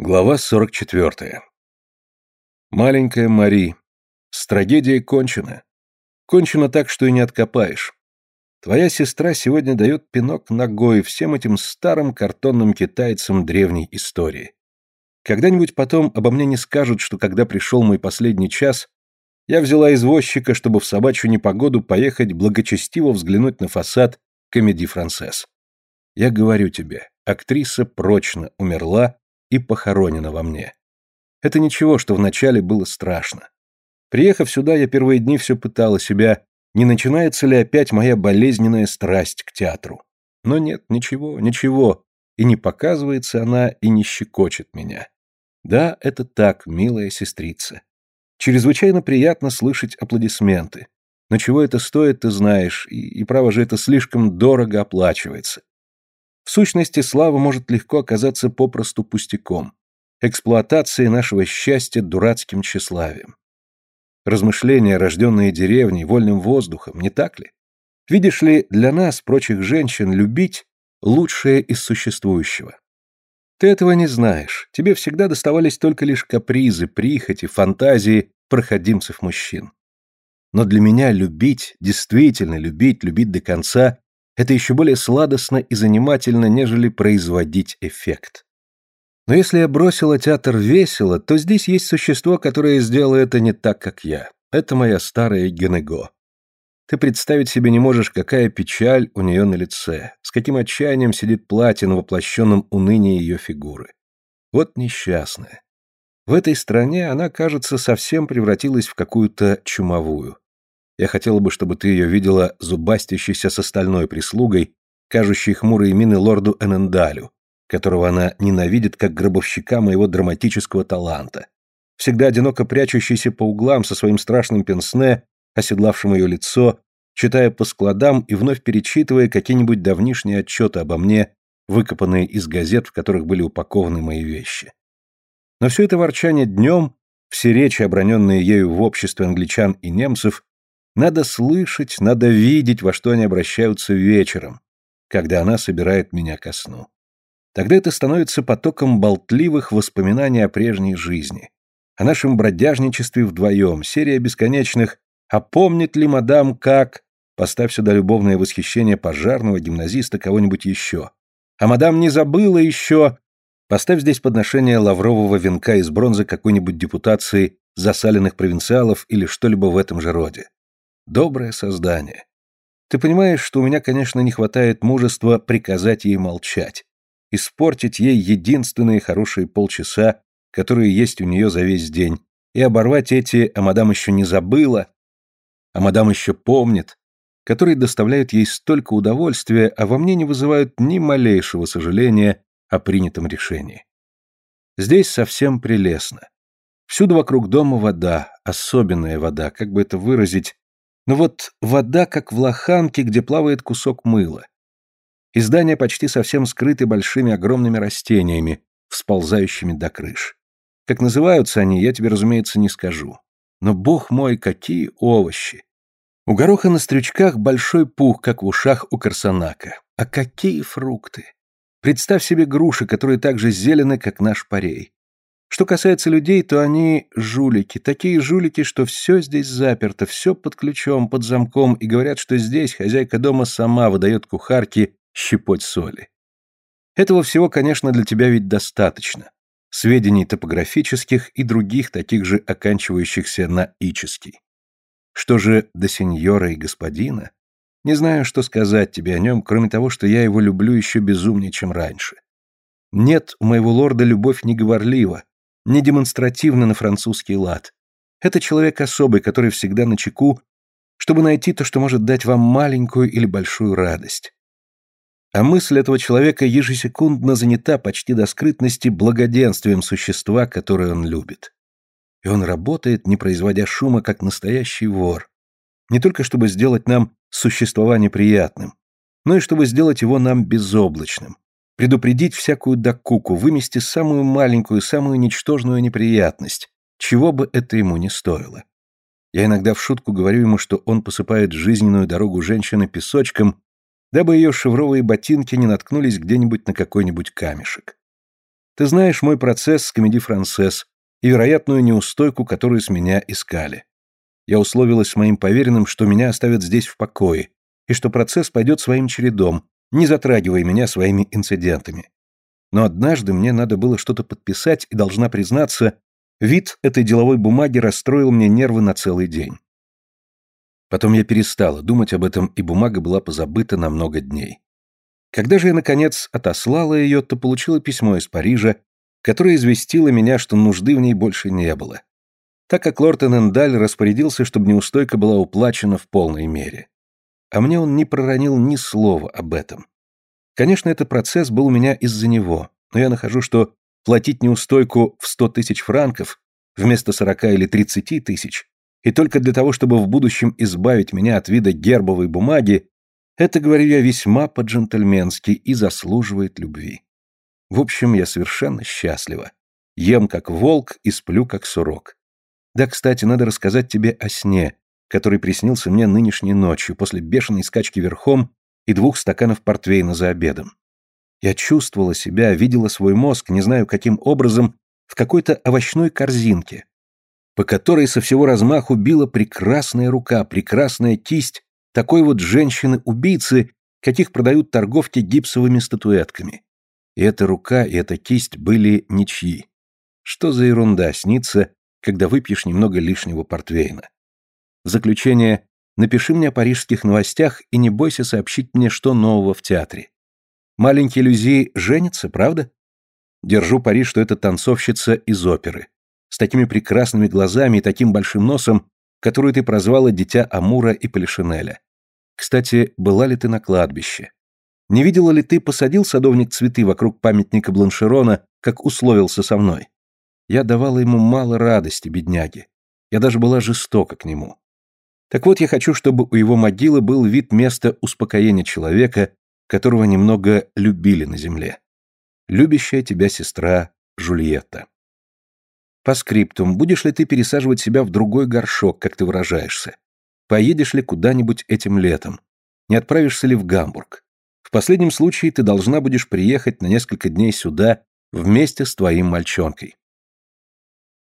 Глава 44. Маленькая Мари. С трагедией кончено. Кончено так, что и не откопаешь. Твоя сестра сегодня дает пинок ногой всем этим старым картонным китайцам древней истории. Когда-нибудь потом обо мне не скажут, что когда пришел мой последний час, я взяла извозчика, чтобы в собачью непогоду поехать благочестиво взглянуть на фасад комедий Францесс. Я говорю тебе, актриса прочно умерла, и похоронена во мне. Это ничего, что вначале было страшно. Приехав сюда, я первые дни все пытала себя, не начинается ли опять моя болезненная страсть к театру. Но нет, ничего, ничего, и не показывается она, и не щекочет меня. Да, это так, милая сестрица. Чрезвычайно приятно слышать аплодисменты. Но чего это стоит, ты знаешь, и, и право же это слишком дорого оплачивается. В сущности, слава может легко оказаться попросту пустяком, эксплуатацией нашего счастья дурацким тщеславием. Размышления, рожденные деревней, вольным воздухом, не так ли? Видишь ли, для нас, прочих женщин, любить – лучшее из существующего. Ты этого не знаешь, тебе всегда доставались только лишь капризы, прихоти, фантазии проходимцев-мужчин. Но для меня любить, действительно любить, любить до конца это еще более сладостно и занимательно, нежели производить эффект. Но если я бросила театр весело, то здесь есть существо, которое сделало это не так, как я. Это моя старая Генего. Ты представить себе не можешь, какая печаль у нее на лице, с каким отчаянием сидит платье на воплощенном унынии ее фигуры. Вот несчастная. В этой стране она, кажется, совсем превратилась в какую-то чумовую. Я хотела бы, чтобы ты ее видела зубастящейся с остальной прислугой, кажущей хмурые мины лорду Энендалю, которого она ненавидит как гробовщика моего драматического таланта, всегда одиноко прячущийся по углам со своим страшным пенсне, оседлавшим ее лицо, читая по складам и вновь перечитывая какие-нибудь давнишние отчеты обо мне, выкопанные из газет, в которых были упакованы мои вещи. Но все это ворчание днем, все речи, оброненные ею в обществе англичан и немцев, надо слышать, надо видеть, во что они обращаются вечером, когда она собирает меня ко сну. Тогда это становится потоком болтливых воспоминаний о прежней жизни, о нашем бродяжничестве вдвоем, серия бесконечных «А помнит ли мадам как?» Поставь сюда любовное восхищение пожарного гимназиста кого-нибудь еще. А мадам не забыла еще... Поставь здесь подношение лаврового венка из бронзы какой-нибудь депутации засаленных провинциалов или что-либо в этом же роде. Доброе создание. Ты понимаешь, что у меня, конечно, не хватает мужества приказать ей молчать, испортить ей единственные хорошие полчаса, которые есть у нее за весь день, и оборвать эти «а мадам еще не забыла», «а мадам еще помнит», которые доставляют ей столько удовольствия, а во мне не вызывают ни малейшего сожаления о принятом решении. Здесь совсем прелестно. Всюду вокруг дома вода, особенная вода, как бы это выразить, но вот вода, как в лоханке, где плавает кусок мыла. И здания почти совсем скрыты большими огромными растениями, всползающими до крыш. Как называются они, я тебе, разумеется, не скажу. Но, бог мой, какие овощи! У гороха на стрючках большой пух, как в ушах у карсонака. А какие фрукты! Представь себе груши, которые так же зелены, как наш парей. Что касается людей, то они жулики, такие жулики, что все здесь заперто, все под ключом, под замком, и говорят, что здесь хозяйка дома сама выдает кухарке щепоть соли. Этого всего, конечно, для тебя ведь достаточно. Сведений топографических и других, таких же оканчивающихся на «ический». Что же до сеньора и господина? Не знаю, что сказать тебе о нем, кроме того, что я его люблю еще безумнее, чем раньше. Нет, у моего лорда любовь неговорлива, не демонстративно на французский лад. Это человек особый, который всегда на чеку, чтобы найти то, что может дать вам маленькую или большую радость. А мысль этого человека ежесекундно занята почти до скрытности благоденствием существа, которое он любит. И он работает, не производя шума, как настоящий вор. Не только чтобы сделать нам существование приятным, но и чтобы сделать его нам безоблачным, предупредить всякую докуку, вымести самую маленькую, самую ничтожную неприятность, чего бы это ему не стоило. Я иногда в шутку говорю ему, что он посыпает жизненную дорогу женщины песочком, дабы ее шевровые ботинки не наткнулись где-нибудь на какой-нибудь камешек. Ты знаешь мой процесс с комеди францесс и вероятную неустойку, которую с меня искали. Я условилась с моим поверенным, что меня оставят здесь в покое, и что процесс пойдет своим чередом, не затрагивая меня своими инцидентами. Но однажды мне надо было что-то подписать, и должна признаться, вид этой деловой бумаги расстроил мне нервы на целый день. Потом я перестала думать об этом, и бумага была позабыта на много дней. Когда же я, наконец, отослала ее, то получила письмо из Парижа, которое известило меня, что нужды в ней больше не было, так как лорд Энендаль распорядился, чтобы неустойка была уплачена в полной мере. А мне он не проронил ни слова об этом. Конечно, этот процесс был у меня из-за него, но я нахожу, что платить неустойку в сто тысяч франков вместо сорока или тридцати тысяч, и только для того, чтобы в будущем избавить меня от вида гербовой бумаги, это, говорю я, весьма по-джентльменски и заслуживает любви. В общем, я совершенно счастлива. Ем как волк и сплю как сурок. Да, кстати, надо рассказать тебе о сне, который приснился мне нынешней ночью после бешеной скачки верхом и двух стаканов портвейна за обедом. Я чувствовала себя, видела свой мозг, не знаю каким образом, в какой-то овощной корзинке, по которой со всего размаху била прекрасная рука, прекрасная кисть такой вот женщины-убийцы, каких продают торговки гипсовыми статуэтками. И эта рука, и эта кисть были ничьи. Что за ерунда снится, когда выпьешь немного лишнего портвейна? Заключение, Напиши мне о парижских новостях и не бойся сообщить мне, что нового в театре. Маленький Люзи женится, правда? Держу пари, что это танцовщица из оперы. С такими прекрасными глазами и таким большим носом, которую ты прозвала дитя Амура и Полишинеля. Кстати, была ли ты на кладбище? Не видела ли ты, посадил садовник цветы вокруг памятника Бланшерона, как условился со мной? Я давала ему мало радости, бедняги. Я даже была жестока к нему. Так вот, я хочу, чтобы у его могилы был вид места успокоения человека, которого немного любили на земле. Любящая тебя сестра Жульетта. По скриптум, будешь ли ты пересаживать себя в другой горшок, как ты выражаешься? Поедешь ли куда-нибудь этим летом? Не отправишься ли в Гамбург? В последнем случае ты должна будешь приехать на несколько дней сюда вместе с твоим мальчонкой.